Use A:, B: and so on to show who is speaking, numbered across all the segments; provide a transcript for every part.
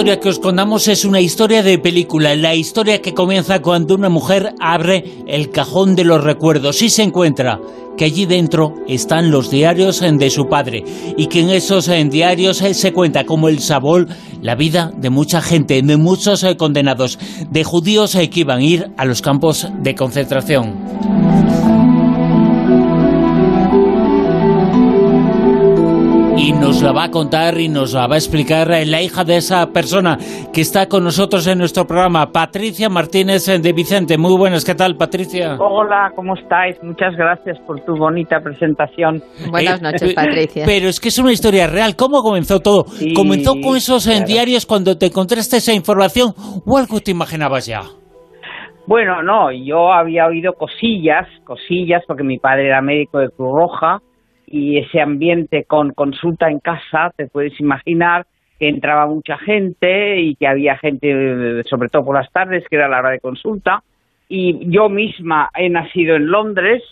A: historia que os contamos es una historia de película, la historia que comienza cuando una mujer abre el cajón de los recuerdos y se encuentra que allí dentro están los diarios de su padre y que en esos diarios se cuenta como el sabor, la vida de mucha gente, de muchos eh, condenados, de judíos eh, que iban a ir a los campos de concentración. Y nos la va a contar y nos la va a explicar la hija de esa persona que está con nosotros en nuestro programa, Patricia Martínez de Vicente. Muy buenas, ¿qué tal, Patricia?
B: Hola, ¿cómo estáis? Muchas gracias por tu bonita presentación.
C: Buenas eh, noches, Patricia.
A: Pero es que es una historia real. ¿Cómo comenzó todo? ¿Comenzó con esos eh, diarios cuando te encontraste esa información o algo te imaginabas ya?
B: Bueno, no, yo había oído cosillas, cosillas, porque mi padre era médico de Cruz Roja y ese ambiente con consulta en casa, te puedes imaginar que entraba mucha gente y que había gente, sobre todo por las tardes, que era la hora de consulta. Y yo misma he nacido en Londres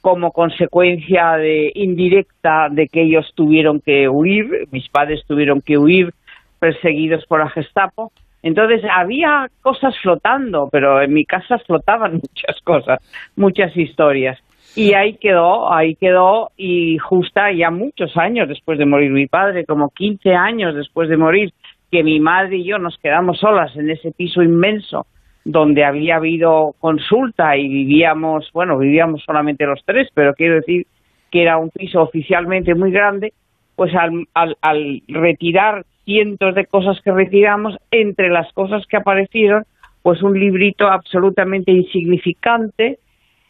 B: como consecuencia de indirecta de que ellos tuvieron que huir, mis padres tuvieron que huir perseguidos por la Gestapo. Entonces había cosas flotando, pero en mi casa flotaban muchas cosas, muchas historias. Y ahí quedó, ahí quedó, y justa ya muchos años después de morir mi padre, como 15 años después de morir, que mi madre y yo nos quedamos solas en ese piso inmenso donde había habido consulta y vivíamos, bueno, vivíamos solamente los tres, pero quiero decir que era un piso oficialmente muy grande, pues al, al, al retirar cientos de cosas que retiramos, entre las cosas que aparecieron, pues un librito absolutamente insignificante,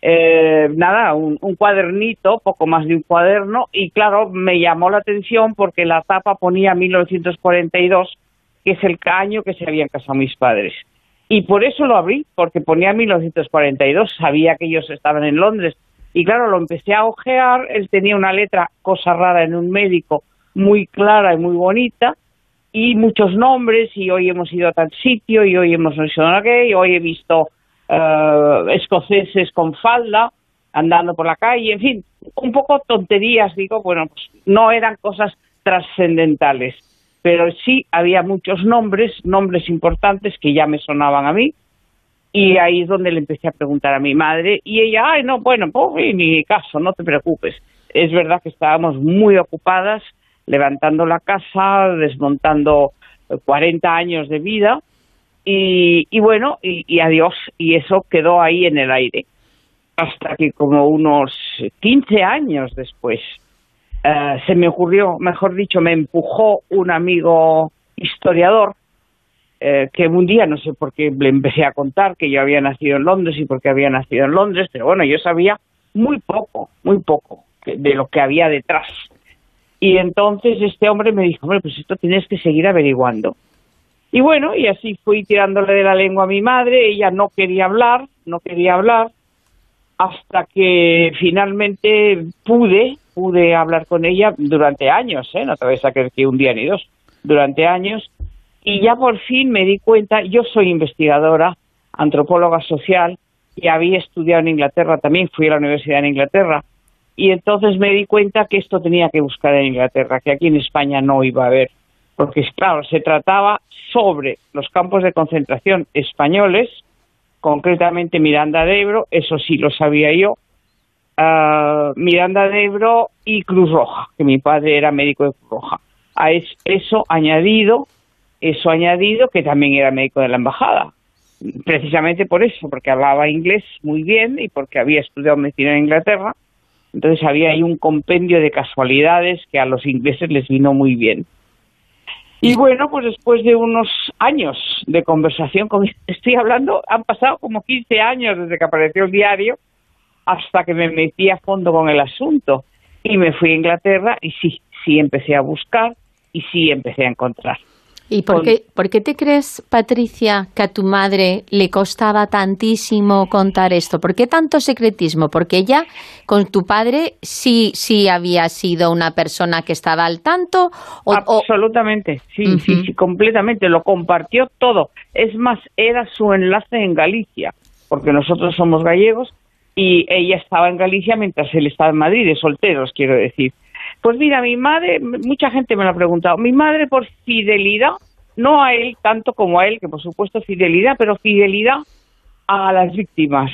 B: eh, nada, un, cuadernito, poco más de un cuaderno, y claro, me llamó la atención porque la tapa ponía 1942, que es el año que se habían casado mis padres. Y por eso lo abrí, porque ponía 1942, sabía que ellos estaban en Londres. Y claro, lo empecé a ojear, él tenía una letra, cosa rara en un médico, muy clara y muy bonita, y muchos nombres, y hoy hemos ido a tal sitio, y hoy hemos ido a aquel, y hoy he visto eh, escoceses con falda andando por la calle, en fin, un poco tonterías, digo, bueno, pues no eran cosas trascendentales, pero sí había muchos nombres, nombres importantes que ya me sonaban a mí, y ahí es donde le empecé a preguntar a mi madre, y ella, ay, no, bueno, pues ni caso, no te preocupes. Es verdad que estábamos muy ocupadas levantando la casa, desmontando 40 años de vida, y, bueno, y, adiós, y eso quedó ahí en el aire. Hasta que como unos 15 años después eh, se me ocurrió, mejor dicho, me empujó un amigo historiador eh, que un día, no sé por qué, le empecé a contar que yo había nacido en Londres y por qué había nacido en Londres, pero bueno, yo sabía muy poco, muy poco de lo que había detrás. Y entonces este hombre me dijo, hombre, pues esto tienes que seguir averiguando. Y bueno, y así fui tirándole de la lengua a mi madre, ella no quería hablar, no quería hablar, hasta que finalmente pude, pude hablar con ella durante años, ¿eh? no te vais a creer que un día ni dos, durante años, y ya por fin me di cuenta, yo soy investigadora, antropóloga social, y había estudiado en Inglaterra también, fui a la universidad en Inglaterra, y entonces me di cuenta que esto tenía que buscar en Inglaterra, que aquí en España no iba a haber porque claro, se trataba sobre los campos de concentración españoles, concretamente Miranda de Ebro, eso sí lo sabía yo, ah, Miranda de Ebro y Cruz Roja, que mi padre era médico de Cruz Roja. A eso añadido, eso añadido que también era médico de la embajada, precisamente por eso, porque hablaba inglés muy bien y porque había estudiado medicina en Inglaterra, entonces había ahí un compendio de casualidades que a los ingleses les vino muy bien. Y bueno, pues después de unos años de conversación con estoy hablando, han pasado como 15 años desde que apareció el diario hasta que me metí a fondo con el asunto. Y me fui a Inglaterra y sí, sí empecé a buscar y sí empecé a encontrar.
C: ¿Y por, qué, por qué te crees, Patricia, que a tu madre le costaba tantísimo contar esto? ¿Por qué tanto secretismo? Porque ella, con tu padre, sí, sí había sido una persona que estaba al tanto.
B: Absolutamente, sí, sí, sí, completamente. Lo compartió todo. Es más, era su enlace en Galicia, porque nosotros somos gallegos y ella estaba en Galicia mientras él estaba en Madrid, de solteros, quiero decir. Pues mira, mi madre, mucha gente me lo ha preguntado, mi madre por fidelidad no a él tanto como a él, que por supuesto fidelidad, pero fidelidad a las víctimas,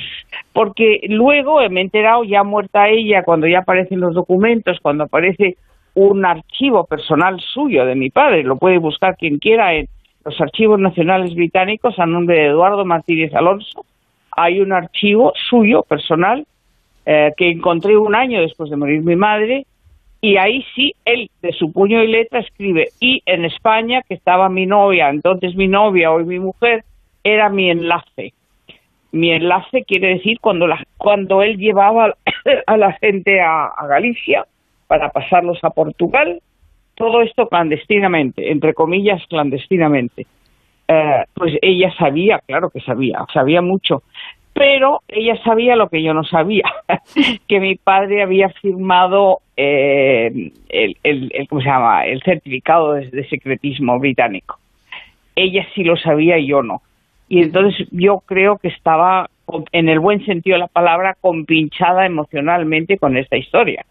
B: porque luego me he enterado ya muerta ella, cuando ya aparecen los documentos, cuando aparece un archivo personal suyo de mi padre, lo puede buscar quien quiera en los archivos nacionales británicos a nombre de Eduardo Martínez Alonso, hay un archivo suyo personal eh, que encontré un año después de morir mi madre y ahí sí él de su puño y letra escribe y en España que estaba mi novia, entonces mi novia hoy mi mujer era mi enlace mi enlace quiere decir cuando, cuando él llevaba a la gente a, Galicia para pasarlos a Portugal, todo esto clandestinamente, entre comillas clandestinamente. Eh, pues ella sabía, claro que sabía, sabía mucho, pero ella sabía lo que yo no sabía, que mi padre había firmado eh, el, el, ¿cómo se llama? el certificado de secretismo británico. Ella sí lo sabía y yo no y entonces yo creo que estaba, en el buen sentido de la palabra, compinchada emocionalmente con esta historia.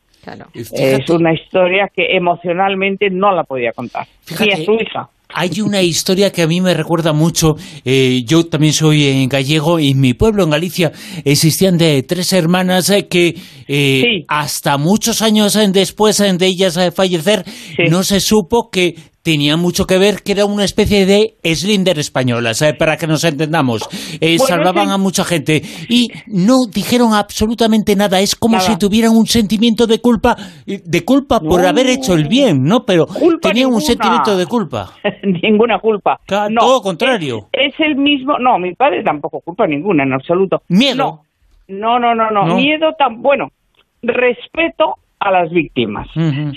B: Es una historia que emocionalmente no la podía contar, ni a su hija.
A: Hay una historia que a mí me recuerda mucho. Eh, yo también soy en gallego y en mi pueblo, en Galicia, existían de tres hermanas eh, que eh, hasta muchos años después de ellas fallecer no se supo que tenía mucho que ver, que era una especie de Slinder española, para que nos entendamos. Eh, salvaban a mucha gente y no dijeron absolutamente nada. Es como si tuvieran un sentimiento de culpa, eh, de culpa por haber hecho el bien, ¿no? Pero tenían un sentimiento de culpa.
B: ninguna culpa.
A: no, todo contrario.
B: Es, el mismo. No, mi padre tampoco culpa ninguna, en absoluto.
A: Miedo.
B: No, no, no, no. no. Miedo tan bueno. Respeto a las víctimas.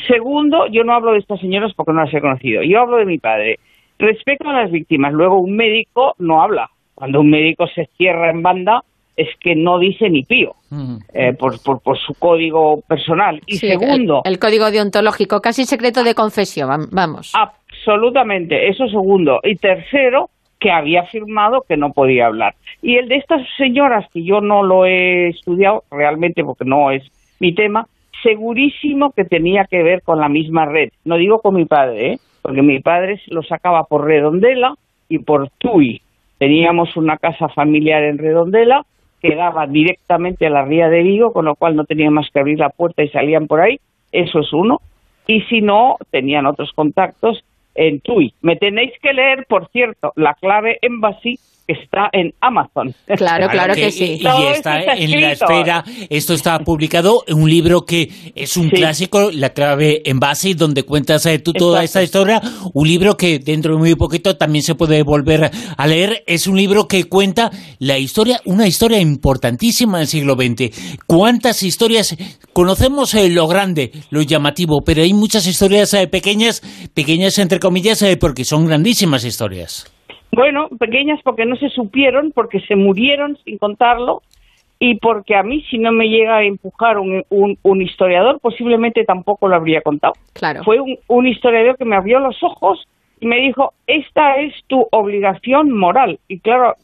B: Segundo, yo no hablo de estas señoras porque no las he conocido, yo hablo de mi padre. Respecto a las víctimas, luego un médico no habla. Cuando un médico se cierra en banda es que no dice ni pío eh, por, por, su código personal. Y segundo...
C: El, código deontológico, casi secreto de confesión, vamos.
B: Absolutamente, eso segundo. Y tercero, que había firmado que no podía hablar. Y el de estas señoras, que yo no lo he estudiado realmente porque no es mi tema, segurísimo que tenía que ver con la misma red. No digo con mi padre, ¿eh? porque mi padre lo sacaba por Redondela y por Tui. Teníamos una casa familiar en Redondela que daba directamente a la ría de Vigo, con lo cual no tenían más que abrir la puerta y salían por ahí. Eso es uno. Y si no, tenían otros contactos en TUI. Me tenéis que leer, por cierto, la clave Embassy está en Amazon.
C: Claro, claro que, sí.
A: Y, está, en la esfera, esto está publicado en un libro que es un clásico, La clave en base, donde cuentas eh, tú toda esta historia, un libro que dentro de muy poquito también se puede volver a leer, es un libro que cuenta la historia, una historia importantísima del siglo XX. ¿Cuántas historias? Conocemos eh, lo grande, lo llamativo, pero hay muchas historias eh, pequeñas, pequeñas entre comillas, porque son grandísimas historias.
B: Bueno, pequeñas porque no se supieron, porque se murieron sin contarlo y porque a mí si no me llega a empujar un, un, historiador, posiblemente tampoco lo habría contado.
C: Claro.
B: Fue un, un historiador que me abrió los ojos y me dijo, esta es tu obligación moral. Y claro,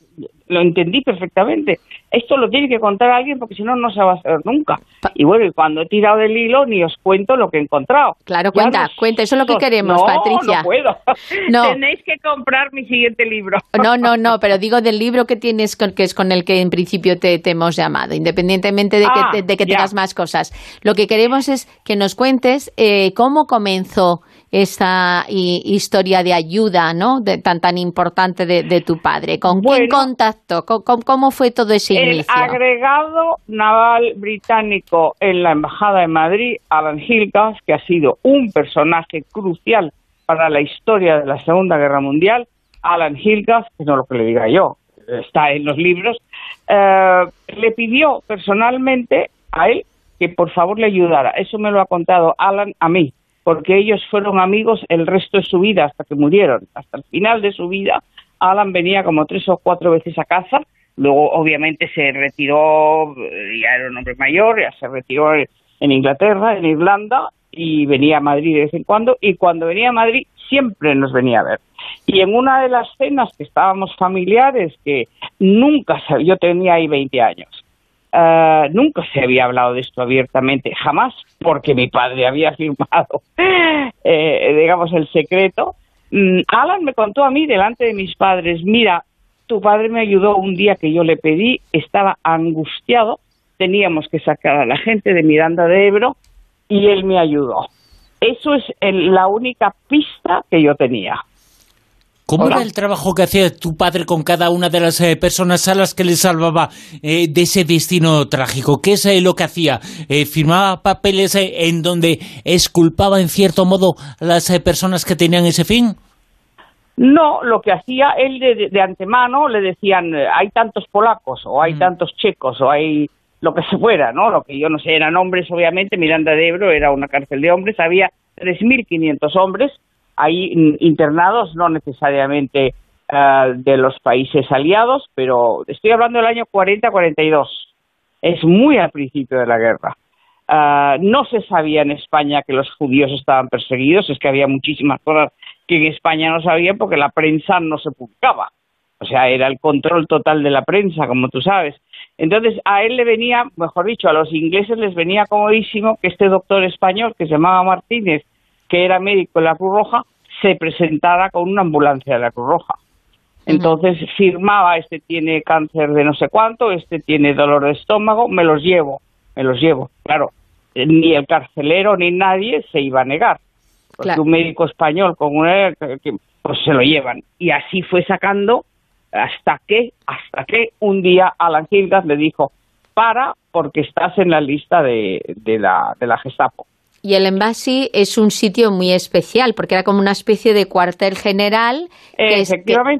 B: lo entendí perfectamente. Esto lo tiene que contar alguien porque si no, no se va a hacer nunca. Y bueno, y cuando he tirado del hilo, ni os cuento lo que he encontrado.
C: Claro, cuenta, cuenta, eso es lo que queremos, Patricia.
B: No puedo. No. Tenéis que comprar mi siguiente libro.
C: No, no, no, pero digo del libro que tienes, que es con el que en principio te, hemos llamado, independientemente de que, ah, de, que tengas más cosas. Lo que queremos es que nos cuentes eh, cómo comenzó esa historia de ayuda, ¿no? De, tan tan importante de, tu padre. ¿Con quién contactó? ¿Cómo, fue todo ese inicio?
B: El agregado naval británico en la embajada de Madrid, Alan Hilgas, que ha sido un personaje crucial para la historia de la Segunda Guerra Mundial, Alan Hilgas, que no lo que le diga yo, está en los libros, eh, le pidió personalmente a él que por favor le ayudara. Eso me lo ha contado Alan a mí porque ellos fueron amigos el resto de su vida hasta que murieron. Hasta el final de su vida, Alan venía como tres o cuatro veces a casa, luego obviamente se retiró, eh, ya era un hombre mayor, ya se retiró en Inglaterra, en Irlanda, y venía a Madrid de vez en cuando, y cuando venía a Madrid siempre nos venía a ver. Y en una de las cenas que estábamos familiares, que nunca, yo tenía ahí 20 años, Uh, nunca se había hablado de esto abiertamente, jamás, porque mi padre había firmado, eh, digamos, el secreto. mm, Alan me contó a mí delante de mis padres, mira, tu padre me ayudó un día que yo le pedí, estaba angustiado, teníamos que sacar a la gente de Miranda de Ebro y él me ayudó. Eso es la única pista que yo tenía.
A: ¿Cómo era el trabajo que hacía tu padre con cada una de las eh, personas a las que le salvaba eh, de ese destino trágico? ¿Qué es eh, lo que hacía? ¿Firmaba papeles en donde esculpaba en cierto modo a las personas que tenían ese fin?
B: No, lo que hacía él de, antemano le decían hay tantos polacos o hay mm. tantos checos o hay lo que se fuera, ¿no? Lo que yo no sé, eran hombres obviamente, Miranda de Ebro era una cárcel de hombres, había 3.500 hombres hay internados, no necesariamente eh, de los países aliados, pero estoy hablando del año 40-42. Es muy al principio de la guerra. Eh, no se sabía en España que los judíos estaban perseguidos, es que había muchísimas cosas que en España no sabían porque la prensa no se publicaba. O sea, era el control total de la prensa, como tú sabes. Entonces, a él le venía, mejor dicho, a los ingleses les venía comodísimo que este doctor español, que se llamaba Martínez, que era médico en la Cruz Roja, se presentara con una ambulancia de la Cruz Roja. Entonces firmaba, este tiene cáncer de no sé cuánto, este tiene dolor de estómago, me los llevo, me los llevo. Claro, eh, ni el carcelero ni nadie se iba a negar. Porque un médico español con una, pues se lo llevan. Y así fue sacando hasta que, hasta que un día Alan Gilgas le dijo, para porque estás en la lista de, de, la, de la Gestapo.
C: Y el Embassy es un sitio muy especial, porque era como una especie de cuartel general que,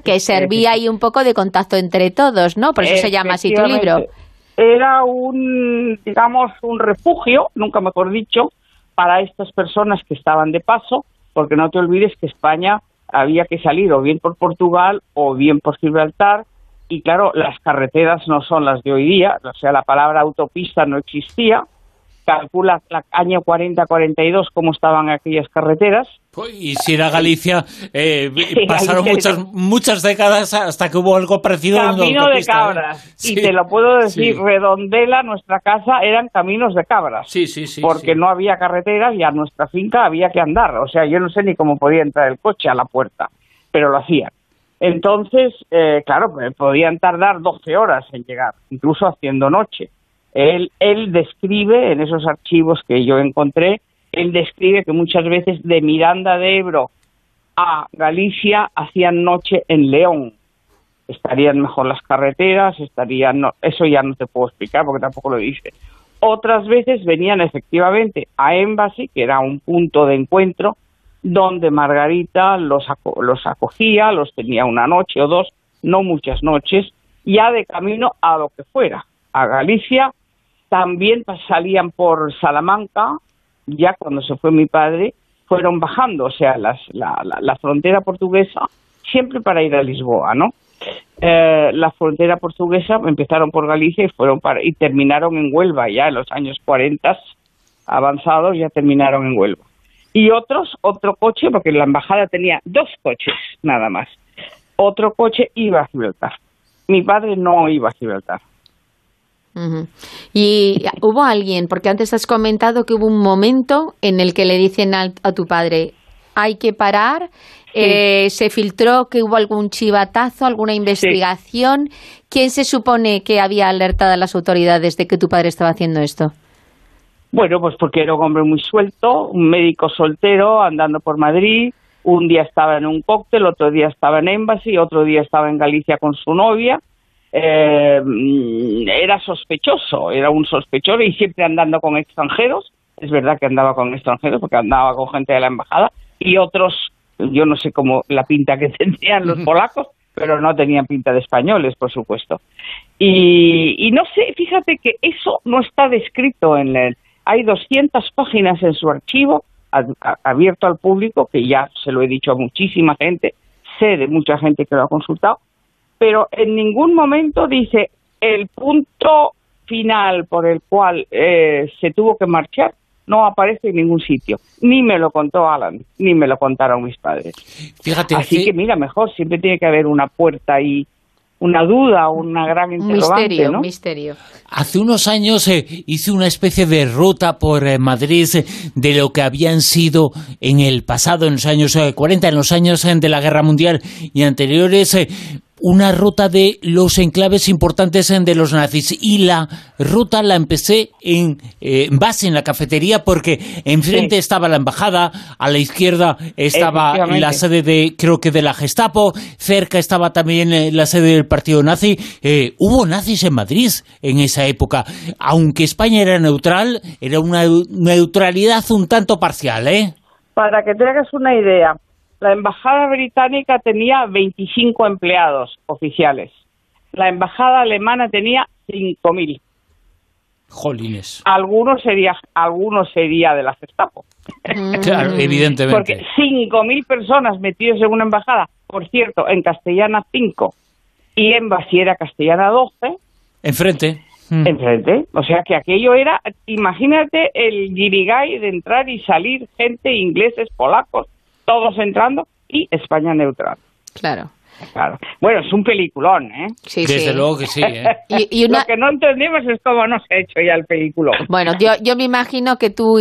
C: que, servía ahí un poco de contacto entre todos, ¿no? Por eso se llama así tu libro.
B: Era un, digamos, un refugio, nunca mejor dicho, para estas personas que estaban de paso, porque no te olvides que España había que salir o bien por Portugal o bien por Gibraltar, y claro, las carreteras no son las de hoy día, o sea, la palabra autopista no existía, calcula el año 40-42 cómo estaban aquellas carreteras.
A: Y si era Galicia, eh, pasaron muchas, muchas décadas hasta que hubo algo parecido.
B: Camino de ¿eh? cabras. Y te lo puedo decir, Redondela, nuestra casa, eran caminos de cabras.
A: Sí, sí, sí.
B: Porque no había carreteras y a nuestra finca había que andar. O sea, yo no sé ni cómo podía entrar el coche a la puerta, pero lo hacían. Entonces, eh, claro, pues, podían tardar 12 horas en llegar, incluso haciendo noche. Él, describe en esos archivos que yo encontré, él describe que muchas veces de Miranda de Ebro a Galicia hacían noche en León. Estarían mejor las carreteras, estarían, eso ya no te puedo explicar porque tampoco lo dice. Otras veces venían efectivamente a Embassy, que era un punto de encuentro, donde Margarita los, los acogía, los tenía una noche o dos, no muchas noches, ya de camino a lo que fuera, a Galicia también salían por Salamanca, ya cuando se fue mi padre, fueron bajando, o sea, las, la, la, frontera portuguesa, siempre para ir a Lisboa, ¿no? Eh, la frontera portuguesa empezaron por Galicia y fueron para y terminaron en Huelva ya en los años 40 avanzados ya terminaron en Huelva. Y otros otro coche porque la embajada tenía dos coches nada más. Otro coche iba a Gibraltar. Mi padre no iba a Gibraltar
C: y hubo alguien, porque antes has comentado que hubo un momento en el que le dicen a, tu padre, hay que parar, eh, se filtró que hubo algún chivatazo, alguna investigación. ¿Quién se supone que había alertado a las autoridades de que tu padre estaba haciendo esto?
B: Bueno, pues porque era un hombre muy suelto, un médico soltero andando por Madrid. Un día estaba en un cóctel, otro día estaba en Embassy, otro día estaba en Galicia con su novia eh, era sospechoso, era un sospechoso y siempre andando con extranjeros. Es verdad que andaba con extranjeros porque andaba con gente de la embajada y otros, yo no sé cómo la pinta que tenían los polacos, pero no tenían pinta de españoles, por supuesto. Y, no sé, fíjate que eso no está descrito en el... Hay 200 páginas en su archivo abierto al público, que ya se lo he dicho a muchísima gente, sé de mucha gente que lo ha consultado, pero en ningún momento dice el punto final por el cual eh, se tuvo que marchar no aparece en ningún sitio. Ni me lo contó Alan, ni me lo contaron mis padres.
A: Fíjate,
B: Así que mira, mejor siempre tiene que haber una puerta ahí una duda, una gran interrogante,
C: misterio,
B: ¿no?
C: misterio.
A: Hace unos años eh, hice una especie de ruta por eh, Madrid eh, de lo que habían sido en el pasado, en los años 40, en los años de la Guerra Mundial y anteriores, una ruta de los enclaves importantes de los nazis y la ruta la empecé en, base en la cafetería porque enfrente estaba la embajada, a la izquierda estaba la sede de creo que de la Gestapo, cerca estaba también la sede del partido nazi. hubo nazis en Madrid en esa época. Aunque España era neutral, era una neutralidad un tanto parcial, ¿eh?
B: Para que te hagas una idea, la embajada británica tenía 25 empleados oficiales. La embajada alemana tenía 5.000.
A: Jolines.
B: Algunos sería, algunos sería de la Gestapo.
A: claro, evidentemente.
B: Porque 5.000 personas metidas en una embajada, por cierto, en castellana 5 y en Basiera castellana 12.
A: Enfrente.
B: Mm. Enfrente. O sea que aquello era, imagínate el girigay de entrar y salir gente, ingleses, polacos, todos entrando y España neutral.
C: Claro.
B: Claro. Bueno, es un peliculón, ¿eh?
A: Sí, Desde luego que sí, ¿eh?
C: y,
B: Lo que no entendemos es cómo no se ha hecho ya el película.
C: Bueno, yo, yo me imagino que tú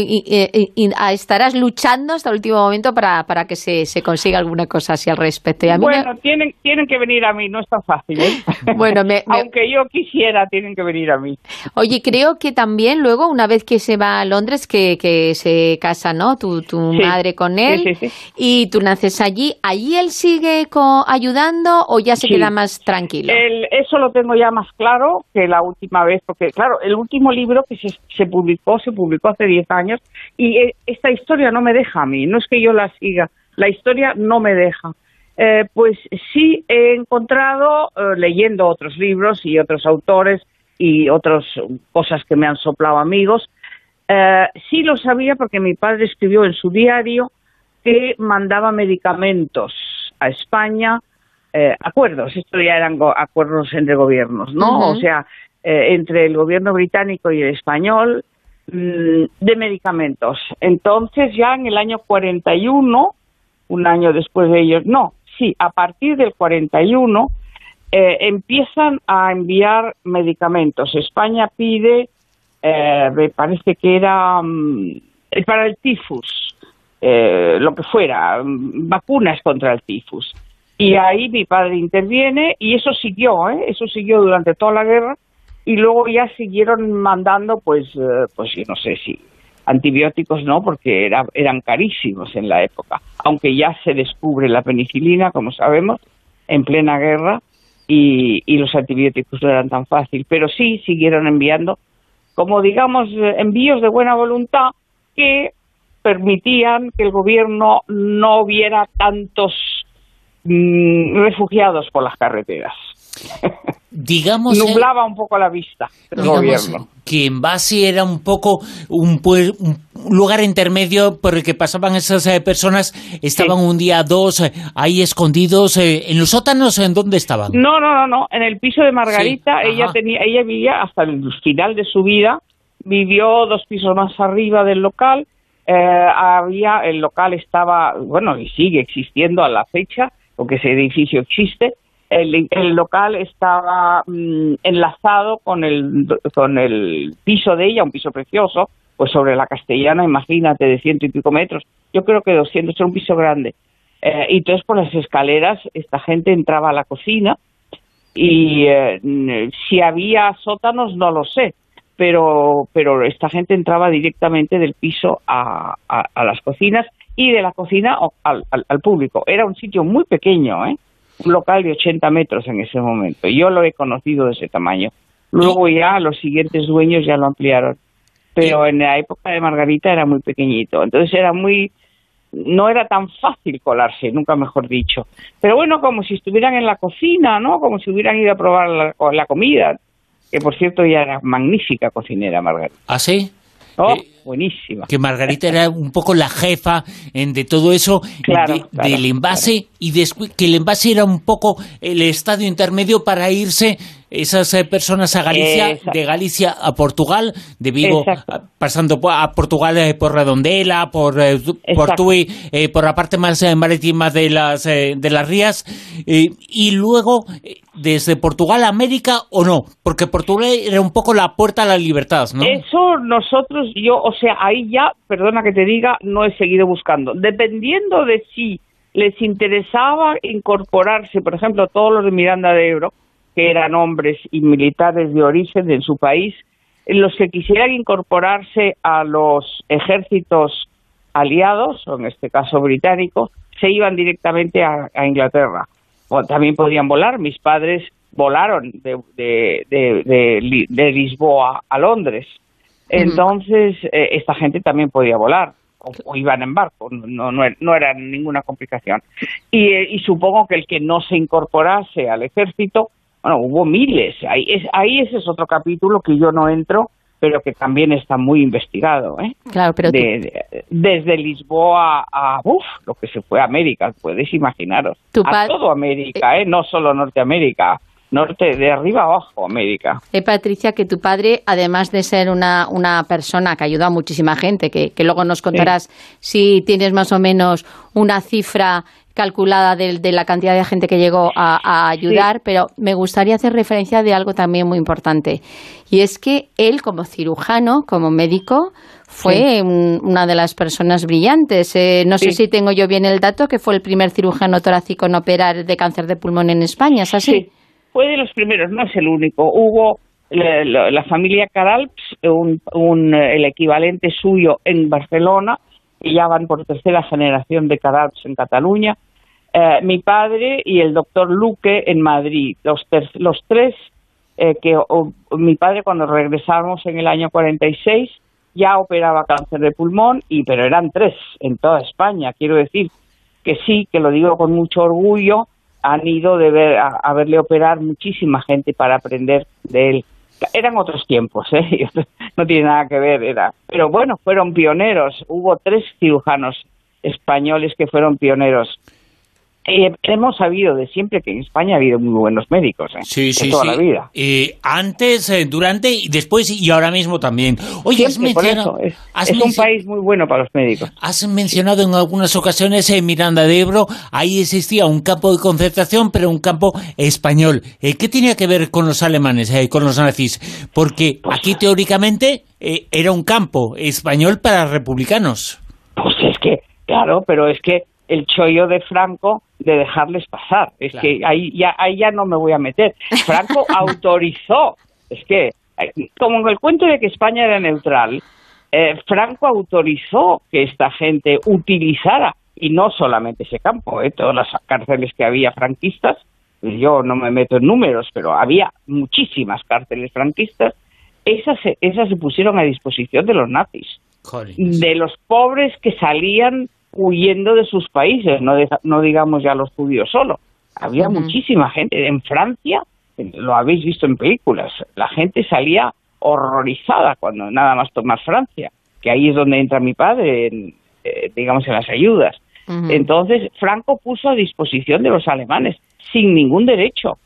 C: estarás luchando hasta el último momento para, para que se, se consiga alguna cosa así al respecto. Y a
B: bueno, tienen, tienen que venir a mí, no es tan fácil, ¿eh?
C: Bueno, me,
B: Aunque yo quisiera, tienen que venir a mí.
C: Oye, creo que también luego, una vez que se va a Londres, que, que se casa, ¿no? Tu, tu madre con él y tú naces allí, ¿allí él sigue ayudando o ya se queda más tranquilo?
B: eso lo tengo ya más claro que la última vez, porque claro, el último libro que se, se publicó, se publicó hace 10 años y eh, esta historia no me deja a mí, no es que yo la siga, la historia no me deja. Eh, pues sí he encontrado, eh, leyendo otros libros y otros autores y otras cosas que me han soplado amigos, sí lo sabía porque mi padre escribió en su diario que mandaba medicamentos a España eh, acuerdos, esto ya eran acuerdos entre gobiernos, ¿no? O sea, eh, entre el gobierno británico y el español mm, de medicamentos. Entonces ya en el año 41, un año después de ellos, no, sí, a partir del 41 eh, empiezan a enviar medicamentos. España pide, me parece que era mm, para el tifus, lo que fuera, mm, vacunas contra el tifus. Y ahí mi padre interviene y eso siguió, ¿eh? eso siguió durante toda la guerra y luego ya siguieron mandando, pues, eh, pues yo no sé si antibióticos no, porque era, eran carísimos en la época, aunque ya se descubre la penicilina, como sabemos, en plena guerra y, y los antibióticos no eran tan fácil, pero sí siguieron enviando, como digamos, envíos de buena voluntad que permitían que el gobierno no viera tantos refugiados por las carreteras.
A: Digamos
B: nublaba un poco la vista del gobierno.
A: Que en base era un poco un, lugar intermedio por el que pasaban esas eh, personas, estaban un día, dos, eh, ahí escondidos. Eh, ¿En los sótanos en dónde estaban?
B: No, no, no, no. En el piso de Margarita, ella tenía, ella vivía hasta el final de su vida, vivió dos pisos más arriba del local. había, el local estaba, bueno, y sigue existiendo a la fecha, porque ese edificio existe, el, local estaba mm, enlazado con el, con el piso de ella, un piso precioso, pues sobre la castellana, imagínate, de ciento y pico metros, yo creo que doscientos, era un piso grande. Eh, y entonces por las escaleras esta gente entraba a la cocina y eh, si había sótanos no lo sé, pero, pero esta gente entraba directamente del piso a, a las cocinas y de la cocina al, al, público. Era un sitio muy pequeño, ¿eh? un local de 80 metros en ese momento. Yo lo he conocido de ese tamaño. Luego ya los siguientes dueños ya lo ampliaron. Pero en la época de Margarita era muy pequeñito. Entonces era muy... No era tan fácil colarse, nunca mejor dicho. Pero bueno, como si estuvieran en la cocina, ¿no? Como si hubieran ido a probar la, la comida. Que por cierto ya era magnífica cocinera Margarita.
A: ¿Ah, sí?
B: Oh, eh, buenísima.
A: Que Margarita era un poco la jefa de todo eso, del envase, y después que el envase era un poco el estadio intermedio para irse esas eh, personas a Galicia, de Galicia a Portugal, de Vigo pasando a Portugal por Redondela, por, por Tui, por la parte más marítima de las, de las rías, y luego desde Portugal a América o no, porque Portugal era un poco la puerta a la libertad, ¿no?
B: Eso nosotros, yo, o sea, ahí ya, perdona que te diga, no he seguido buscando. Dependiendo de si les interesaba incorporarse, por ejemplo, todos los de Miranda de Ebro, que eran hombres y militares de origen en su país, los que quisieran incorporarse a los ejércitos aliados, o en este caso británicos, se iban directamente a, Inglaterra. O también podían volar. Mis padres volaron de, de, Lisboa a Londres. Entonces, eh, esta gente también podía volar o, iban en barco, no, no, era ninguna complicación. Y, eh, y, supongo que el que no se incorporase al ejército, bueno, hubo miles, ahí, es, ahí ese es otro capítulo que yo no entro, pero que también está muy investigado. ¿eh?
C: Claro, pero
B: desde Lisboa a uf, lo que se fue a América, puedes imaginaros. a todo América, ¿eh? no solo Norteamérica norte, de arriba abajo, América.
C: Eh, Patricia, que tu padre, además de ser una, una persona que ayuda a muchísima gente, que, luego nos contarás si tienes más o menos una cifra calculada de, la cantidad de gente que llegó a, ayudar, pero me gustaría hacer referencia de algo también muy importante. Y es que él, como cirujano, como médico, fue una de las personas brillantes. Eh, no sé si tengo yo bien el dato, que fue el primer cirujano torácico en operar de cáncer de pulmón en España, ¿es así?
B: fue de los primeros, no es el único. Hubo la, familia Caralps, un, el equivalente suyo en Barcelona, y ya van por tercera generación de Caralps en Cataluña. Eh, mi padre y el doctor Luque en Madrid, los, los tres eh, que mi padre cuando regresamos en el año 46 ya operaba cáncer de pulmón, y pero eran tres en toda España. Quiero decir que sí, que lo digo con mucho orgullo, han ido de ver, a, verle operar muchísima gente para aprender de él. Eran otros tiempos, ¿eh? no tiene nada que ver, era. Pero bueno, fueron pioneros. Hubo tres cirujanos españoles que fueron pioneros eh, hemos sabido de siempre que en España ha habido muy buenos médicos. ¿eh?
A: Sí, sí, toda la vida. Eh, antes, eh, durante y después y ahora mismo también.
B: Oye, has mencionado. Es, un país muy bueno para los médicos.
A: Has mencionado en algunas ocasiones en Miranda de Ebro, ahí existía un campo de concentración, pero un campo español. ¿Qué tenía que ver con los alemanes, con los nazis? Porque pues aquí teóricamente era un campo español para republicanos.
B: Pues es que, claro, pero es que el chollo de Franco de dejarles pasar. Es que ahí ya, ahí ya no me voy a meter. Franco autorizó, es que, como en el cuento de que España era neutral, eh, Franco autorizó que esta gente utilizara, y no solamente ese campo, eh, todas las cárceles que había franquistas, yo no me meto en números, pero había muchísimas cárceles franquistas, esas, esas se pusieron a disposición de los nazis, de los pobres que salían huyendo de sus países, no, no digamos ya los judíos solo. Había muchísima gente. En Francia, lo habéis visto en películas, la gente salía horrorizada cuando nada más tomar Francia, que ahí es donde entra mi padre, eh, digamos, en las ayudas. Entonces, Franco puso a disposición de los alemanes, sin ningún derecho,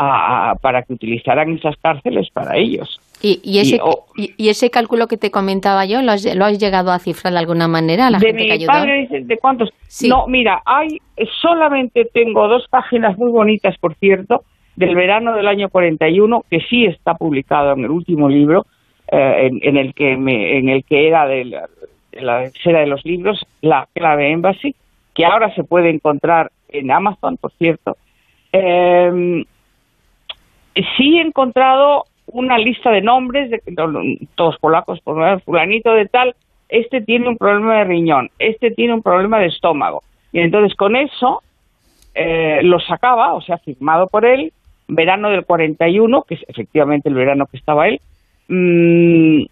B: para que utilizaran esas cárceles para ellos.
C: ¿Y, ese, y, ese cálculo que te comentaba yo, ¿lo has, llegado a cifrar de alguna manera? La
B: de
C: gente
B: mi padre, ¿de cuántos? No, mira, hay solamente tengo dos páginas muy bonitas, por cierto, del verano del año 41, que sí está publicado en el último libro, eh, en, el que me, en el que era de la, de de los libros, la clave Embassy, que ahora se puede encontrar en Amazon, por cierto. Eh, sí he encontrado una lista de nombres, de todos polacos, por fulanito de tal, este tiene un problema de riñón, este tiene un problema de estómago. Y entonces con eso eh, lo sacaba, o sea, firmado por él, verano del 41, que es efectivamente el verano que estaba él, mm,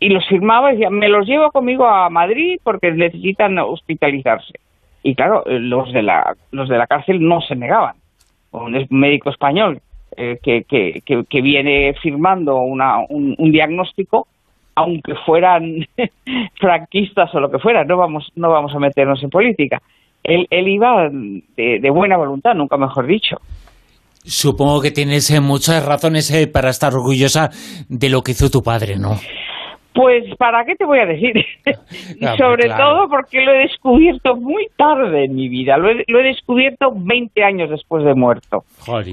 B: y los firmaba y decía, me los llevo conmigo a Madrid porque necesitan hospitalizarse. Y claro, los de la, los de la cárcel no se negaban. Un médico español eh, que, que, que, viene firmando una, un, diagnóstico, aunque fueran franquistas o lo que fuera, no vamos, no vamos a meternos en política. Él, él iba de, buena voluntad, nunca mejor dicho.
A: Supongo que tienes muchas razones para estar orgullosa de lo que hizo tu padre, ¿no?
B: Pues, ¿para qué te voy a decir? y sobre todo porque lo he descubierto muy tarde en mi vida. Lo he, descubierto 20 años después de muerto.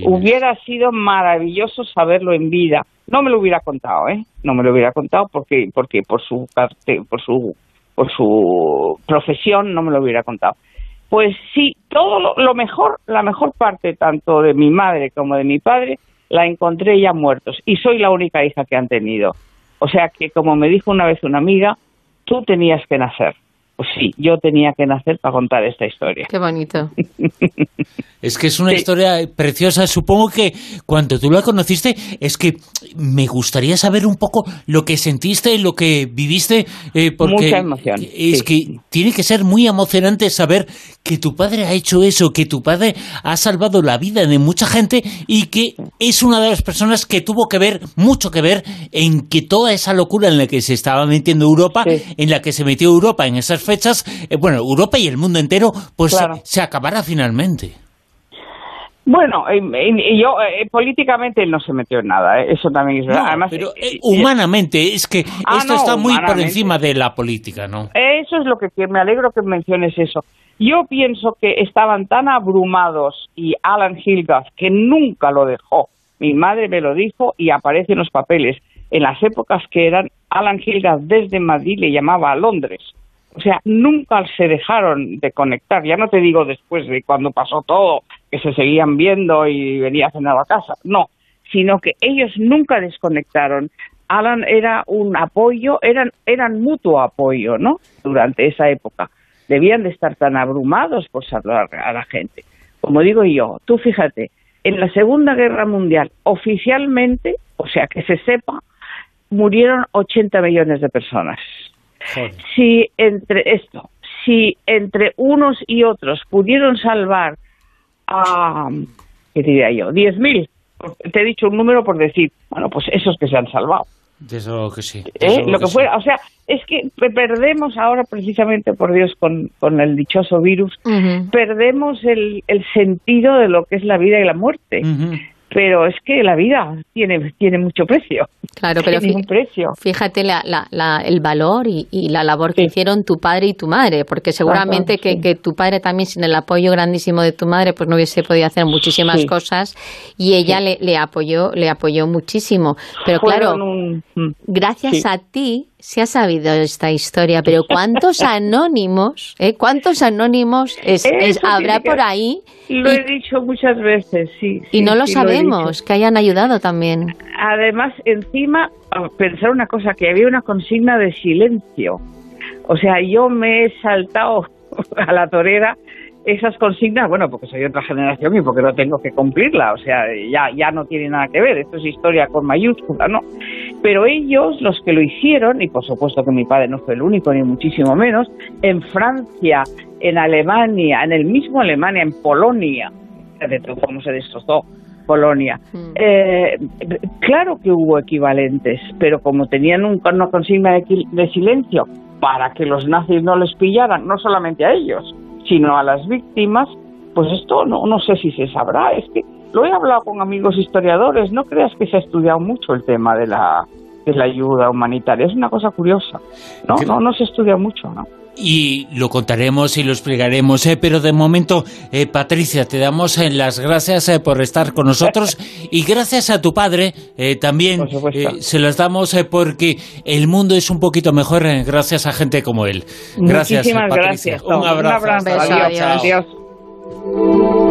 B: Hubiera sido maravilloso saberlo en vida. No me lo hubiera contado, ¿eh? No me lo hubiera contado porque, porque por su por su por su profesión no me lo hubiera contado. Pues sí, todo lo, lo mejor, la mejor parte tanto de mi madre como de mi padre la encontré ya muertos y soy la única hija que han tenido. O sea que, como me dijo una vez una amiga, tú tenías que nacer. Pues sí, yo tenía que nacer para contar esta historia.
C: Qué bonito.
A: Es que es una historia preciosa. Supongo que cuando tú la conociste, es que me gustaría saber un poco lo que sentiste, lo que viviste, eh, porque
B: Mucha emoción.
A: Es que tiene que ser muy emocionante saber que tu padre ha hecho eso, que tu padre ha salvado la vida de mucha gente y que es una de las personas que tuvo que ver, mucho que ver, en que toda esa locura en la que se estaba metiendo Europa, en la que se metió Europa en esas fechas, eh, bueno, Europa y el mundo entero, pues se acabara finalmente.
B: Bueno, yo eh, políticamente él no se metió en nada, ¿eh? eso también es verdad.
A: Además, pero eh, humanamente, es que ah, esto está muy por encima de la política, ¿no?
B: Eso es lo que, me alegro que menciones eso. Yo pienso que estaban tan abrumados y Alan Hilgard, que nunca lo dejó, mi madre me lo dijo y aparece en los papeles, en las épocas que eran Alan Hilgard desde Madrid le llamaba a Londres o sea, nunca se dejaron de conectar. Ya no te digo después de cuando pasó todo, que se seguían viendo y venía a cenar a casa. No, sino que ellos nunca desconectaron. Alan era un apoyo, eran, eran mutuo apoyo, ¿no? Durante esa época. Debían de estar tan abrumados por salvar a la gente. Como digo yo, tú fíjate, en la Segunda Guerra Mundial, oficialmente, o sea, que se sepa, murieron 80 millones de personas. Si entre esto, si entre unos y otros pudieron salvar a, ¿qué diría yo? 10.000, te he dicho un número por decir, bueno, pues esos que se han salvado.
A: De eso que sí.
B: ¿Eh? Lo que, fuera, o sea, es que perdemos ahora precisamente, por Dios, con, con el dichoso virus, perdemos el, el, sentido de lo que es la vida y la muerte pero es que la vida tiene, tiene mucho precio.
C: Claro, pero fíjate el valor y, la labor que hicieron tu padre y tu madre, porque seguramente que, tu padre también, sin el apoyo grandísimo de tu madre, pues no hubiese podido hacer muchísimas cosas y ella le, le, apoyó le apoyó muchísimo. Pero claro, gracias a ti se ha sabido esta historia, pero ¿cuántos anónimos, eh, cuántos anónimos es, habrá por ahí?
B: Lo he dicho muchas veces, sí.
C: Y no lo sabemos, que hayan ayudado también.
B: Además, encima, pensar una cosa, que había una consigna de silencio. O sea, yo me he saltado a la torera esas consignas, bueno, porque soy otra generación y porque no tengo que cumplirla, o sea, ya, ya no tiene nada que ver, esto es historia con mayúscula, ¿no? Pero ellos, los que lo hicieron, y por supuesto que mi padre no fue el único, ni muchísimo menos, en Francia, en Alemania, en el mismo Alemania, en Polonia, de cómo se destrozó Polonia. Mm. Eh, claro que hubo equivalentes, pero como tenían un, una consigna de silencio para que los nazis no les pillaran, no solamente a ellos, sino a las víctimas, pues esto no, no sé si se sabrá. Es que lo he hablado con amigos historiadores, no creas que se ha estudiado mucho el tema de la, de la ayuda humanitaria. Es una cosa curiosa. No, no, no se estudia mucho, ¿no?
A: Y lo contaremos y lo explicaremos, ¿eh? pero de momento, eh, Patricia, te damos eh, las gracias eh, por estar con nosotros y gracias a tu padre también se las damos porque el mundo es un poquito mejor gracias a gente como él. Gracias,
B: Patricia.
A: Un abrazo.
B: Un abrazo. Adiós.